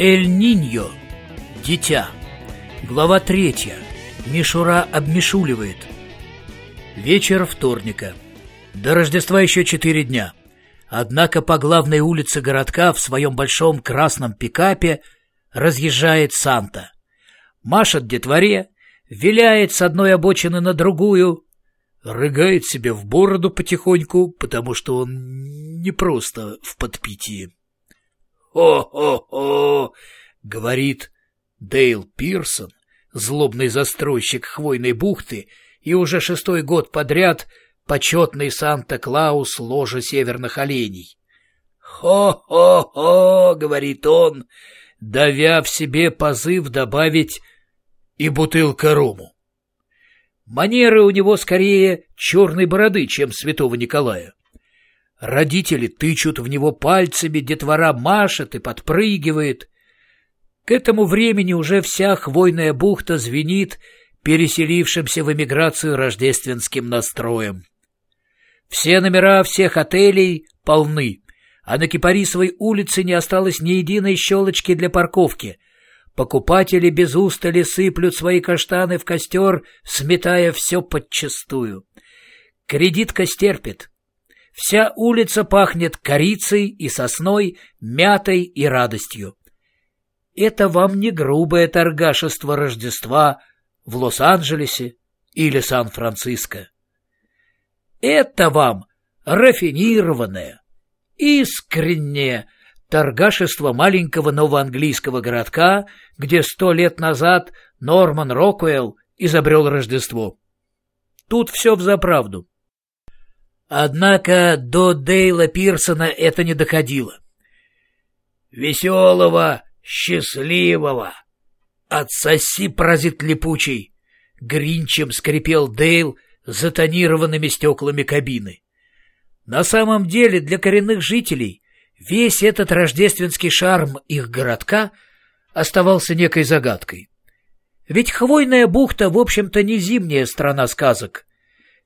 Эль-Ниньо. Дитя. Глава третья. Мишура обмешуливает. Вечер вторника. До Рождества еще четыре дня. Однако по главной улице городка в своем большом красном пикапе разъезжает Санта. Машет детворе, виляет с одной обочины на другую, рыгает себе в бороду потихоньку, потому что он не просто в подпитии. «Хо-хо-хо!» — говорит Дейл Пирсон, злобный застройщик хвойной бухты и уже шестой год подряд почетный Санта-Клаус ложа северных оленей. «Хо-хо-хо!» — говорит он, давя в себе позыв добавить и бутылка рому. Манеры у него скорее черной бороды, чем святого Николая. Родители тычут в него пальцами, детвора машет и подпрыгивает. К этому времени уже вся хвойная бухта звенит переселившимся в эмиграцию рождественским настроем. Все номера всех отелей полны, а на Кипарисовой улице не осталось ни единой щелочки для парковки. Покупатели без устали сыплют свои каштаны в костер, сметая все подчистую. Кредитка стерпит. Вся улица пахнет корицей и сосной, мятой и радостью. Это вам не грубое торгашество Рождества в Лос-Анджелесе или Сан-Франциско. Это вам рафинированное, искреннее торгашество маленького новоанглийского городка, где сто лет назад Норман Роквелл изобрел Рождество. Тут все взаправду. Однако до Дейла Пирсона это не доходило. «Веселого, счастливого! Отсоси, паразит липучий!» Гринчем скрипел Дейл затонированными стеклами кабины. На самом деле для коренных жителей весь этот рождественский шарм их городка оставался некой загадкой. Ведь Хвойная бухта, в общем-то, не зимняя страна сказок.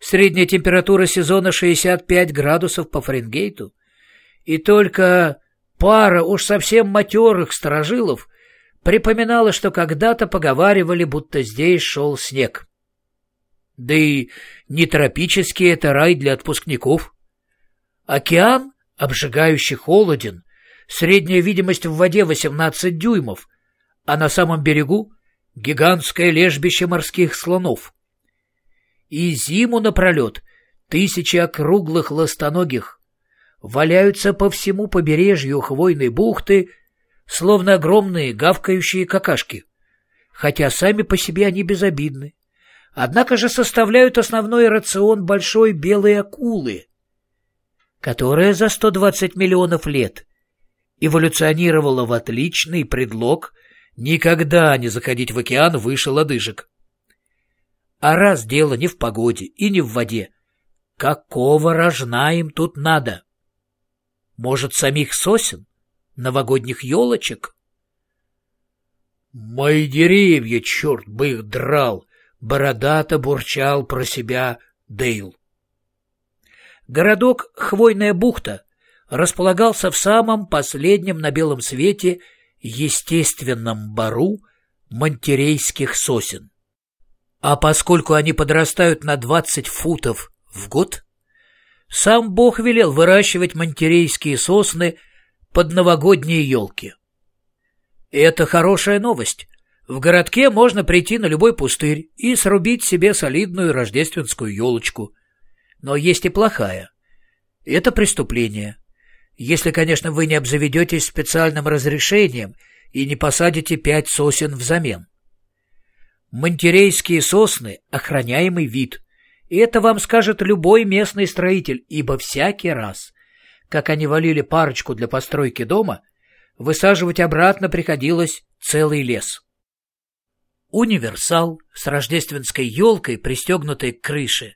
Средняя температура сезона 65 градусов по Фаренгейту. И только пара уж совсем матерых сторожилов припоминала, что когда-то поговаривали, будто здесь шел снег. Да и не тропический это рай для отпускников. Океан обжигающий холоден, средняя видимость в воде 18 дюймов, а на самом берегу гигантское лежбище морских слонов и зиму напролет тысячи округлых ластоногих валяются по всему побережью хвойной бухты, словно огромные гавкающие какашки, хотя сами по себе они безобидны. Однако же составляют основной рацион большой белой акулы, которая за 120 миллионов лет эволюционировала в отличный предлог никогда не заходить в океан выше лодыжек. А раз дело не в погоде и не в воде, какого рожна им тут надо? Может, самих сосен? Новогодних елочек? Мои деревья, черт бы их драл! Бородато бурчал про себя Дейл. Городок Хвойная бухта располагался в самом последнем на белом свете естественном бару монтерейских сосен. А поскольку они подрастают на 20 футов в год, сам Бог велел выращивать монтерейские сосны под новогодние елки. Это хорошая новость. В городке можно прийти на любой пустырь и срубить себе солидную рождественскую елочку. Но есть и плохая. Это преступление. Если, конечно, вы не обзаведетесь специальным разрешением и не посадите пять сосен взамен. Монтерейские сосны — охраняемый вид. И это вам скажет любой местный строитель, ибо всякий раз, как они валили парочку для постройки дома, высаживать обратно приходилось целый лес. Универсал с рождественской елкой, пристегнутой к крыше,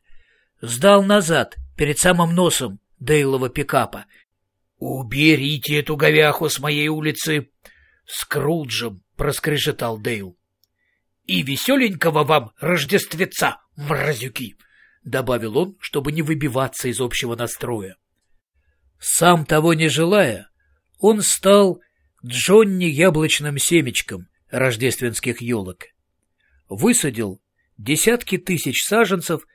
сдал назад, перед самым носом Дейлова пикапа. «Уберите эту говяху с моей улицы!» «Скруджем!» — проскрежетал Дейл. И веселенького вам Рождествеца, мразюки!» — добавил он, чтобы не выбиваться из общего настроя. Сам того не желая, он стал Джонни яблочным семечком рождественских елок. Высадил десятки тысяч саженцев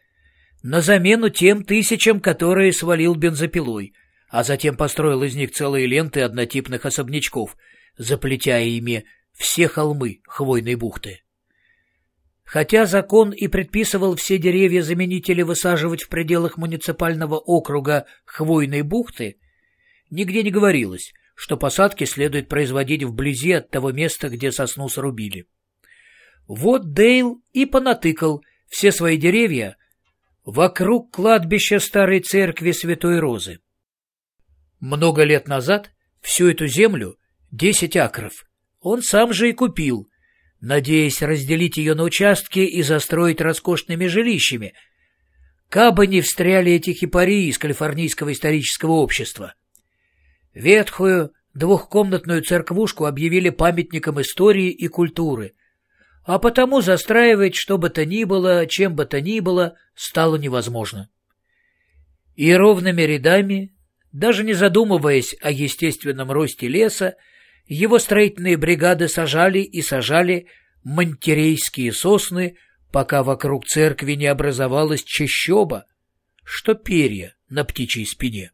на замену тем тысячам, которые свалил бензопилой, а затем построил из них целые ленты однотипных особнячков, заплетя ими все холмы хвойной бухты. Хотя закон и предписывал все деревья-заменители высаживать в пределах муниципального округа хвойной бухты, нигде не говорилось, что посадки следует производить вблизи от того места, где сосну срубили. Вот Дейл и понатыкал все свои деревья вокруг кладбища старой церкви Святой Розы. Много лет назад всю эту землю, десять акров, он сам же и купил, надеясь разделить ее на участки и застроить роскошными жилищами, кабы не встряли эти хипари из Калифорнийского исторического общества. Ветхую двухкомнатную церквушку объявили памятником истории и культуры, а потому застраивать что бы то ни было, чем бы то ни было, стало невозможно. И ровными рядами, даже не задумываясь о естественном росте леса, его строительные бригады сажали и сажали монтерейские сосны, пока вокруг церкви не образовалась чащоба, что перья на птичьей спине.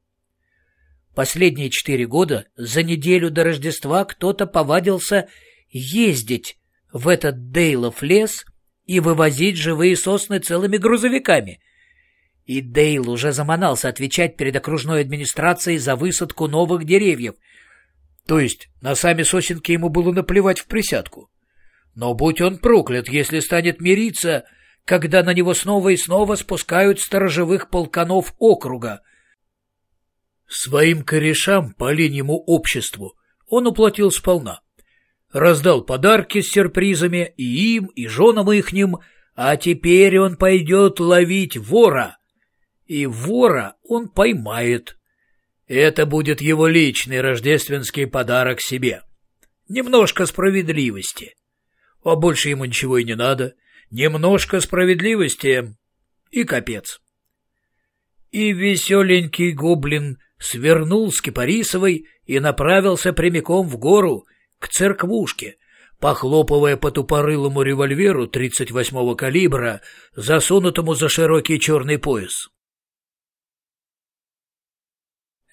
Последние четыре года за неделю до Рождества кто-то повадился ездить в этот Дейлов лес и вывозить живые сосны целыми грузовиками. И Дейл уже заманался отвечать перед окружной администрацией за высадку новых деревьев — то есть на сами сосенки ему было наплевать в присядку. Но будь он проклят, если станет мириться, когда на него снова и снова спускают сторожевых полканов округа. Своим корешам по линьему обществу он уплатил сполна. Раздал подарки с сюрпризами и им, и женам ихним, а теперь он пойдет ловить вора. И вора он поймает. Это будет его личный рождественский подарок себе. Немножко справедливости. А больше ему ничего и не надо. Немножко справедливости и капец. И веселенький гоблин свернул с Кипарисовой и направился прямиком в гору, к церквушке, похлопывая по тупорылому револьверу 38-го калибра, засунутому за широкий черный пояс.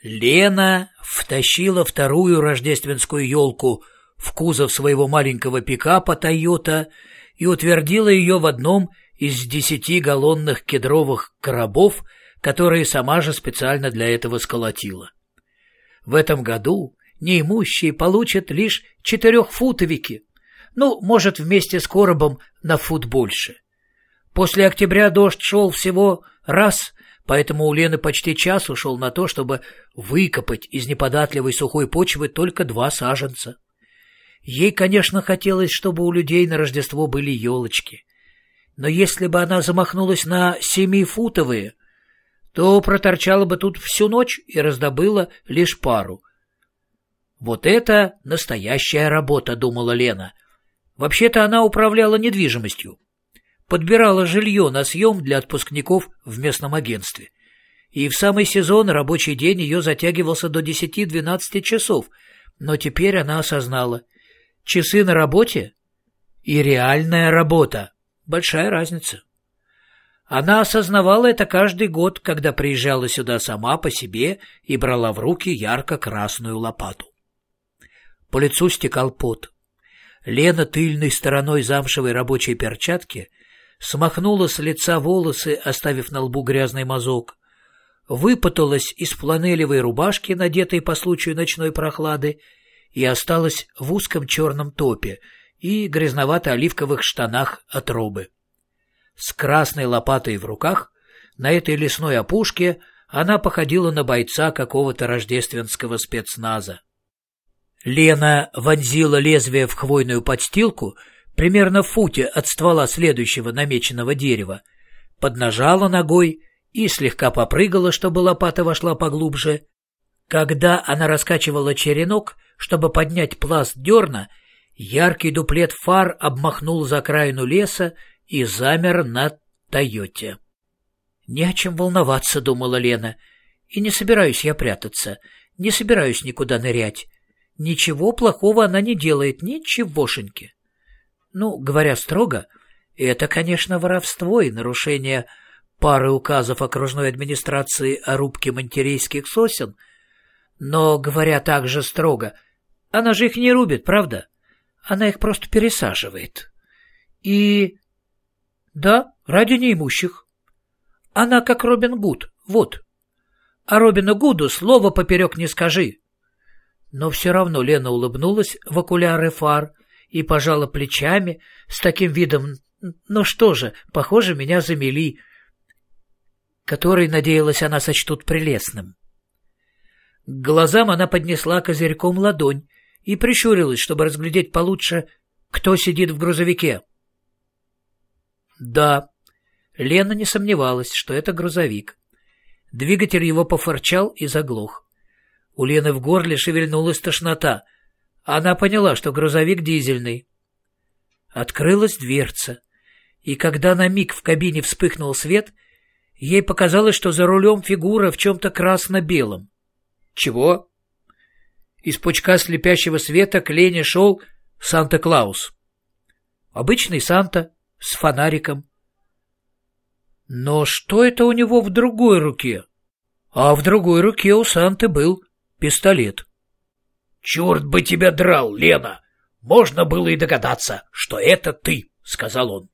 Лена втащила вторую рождественскую елку в кузов своего маленького пикапа «Тойота» и утвердила ее в одном из десяти галлонных кедровых коробов, которые сама же специально для этого сколотила. В этом году неимущие получат лишь четырехфутовики, ну, может, вместе с коробом на фут больше. После октября дождь шел всего раз Поэтому у Лены почти час ушел на то, чтобы выкопать из неподатливой сухой почвы только два саженца. Ей, конечно, хотелось, чтобы у людей на Рождество были елочки. Но если бы она замахнулась на семифутовые, то проторчала бы тут всю ночь и раздобыла лишь пару. «Вот это настоящая работа», — думала Лена. Вообще-то она управляла недвижимостью подбирала жилье на съем для отпускников в местном агентстве. И в самый сезон рабочий день ее затягивался до 10-12 часов, но теперь она осознала. Часы на работе и реальная работа. Большая разница. Она осознавала это каждый год, когда приезжала сюда сама по себе и брала в руки ярко-красную лопату. По лицу стекал пот. Лена тыльной стороной замшевой рабочей перчатки — смахнула с лица волосы, оставив на лбу грязный мазок, выпуталась из фланелевой рубашки, надетой по случаю ночной прохлады, и осталась в узком черном топе и грязновато-оливковых штанах от робы. С красной лопатой в руках на этой лесной опушке она походила на бойца какого-то рождественского спецназа. Лена вонзила лезвие в хвойную подстилку — примерно в футе от ствола следующего намеченного дерева, поднажала ногой и слегка попрыгала, чтобы лопата вошла поглубже. Когда она раскачивала черенок, чтобы поднять пласт дерна, яркий дуплет фар обмахнул за окраину леса и замер на Тойоте. «Не о чем волноваться», — думала Лена, — «и не собираюсь я прятаться, не собираюсь никуда нырять. Ничего плохого она не делает, ничегошеньки. Ну, говоря строго, это, конечно, воровство и нарушение пары указов окружной администрации о рубке монтерейских сосен, но, говоря также строго, она же их не рубит, правда? Она их просто пересаживает. И... Да, ради неимущих. Она как Робин Гуд, вот. А Робину Гуду слова поперек не скажи. Но все равно Лена улыбнулась в окуляры фар и пожала плечами с таким видом «Ну что же, похоже, меня замели», который, надеялась, она сочтут прелестным. К глазам она поднесла козырьком ладонь и прищурилась, чтобы разглядеть получше, кто сидит в грузовике. Да, Лена не сомневалась, что это грузовик. Двигатель его пофорчал и заглох. У Лены в горле шевельнулась тошнота. Она поняла, что грузовик дизельный. Открылась дверца, и когда на миг в кабине вспыхнул свет, ей показалось, что за рулем фигура в чем-то красно-белом. Чего? Из пучка слепящего света к Лене шел Санта-Клаус. Обычный Санта с фонариком. Но что это у него в другой руке? А в другой руке у Санты был пистолет. «Черт бы тебя драл, Лена! Можно было и догадаться, что это ты!» — сказал он.